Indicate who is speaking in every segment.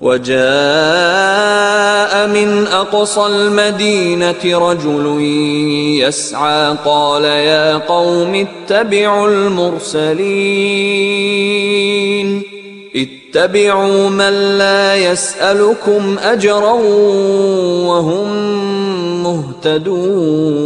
Speaker 1: وجاء من أقصى المدينة رجل يسعى قال يا قوم اتبعوا المرسلين اتبعوا من لا يسألكم أجرا وهم مهتدون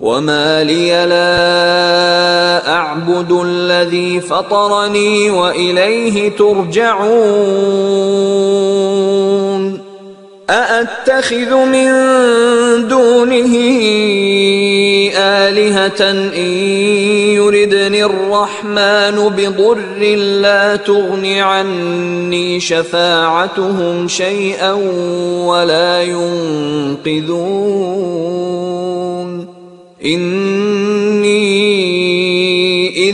Speaker 1: وما لي لا أعبد الذي فطرني وإليه ترجعون. أأتخذ من دونه آلهة إن يردني الرحمن بضر لا تغن عني شفاعتهم شيئا ولا ينقذون. إني